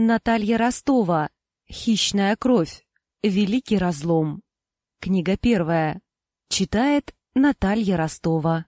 Наталья Ростова. Хищная кровь. Великий разлом. Книга первая. Читает Наталья Ростова.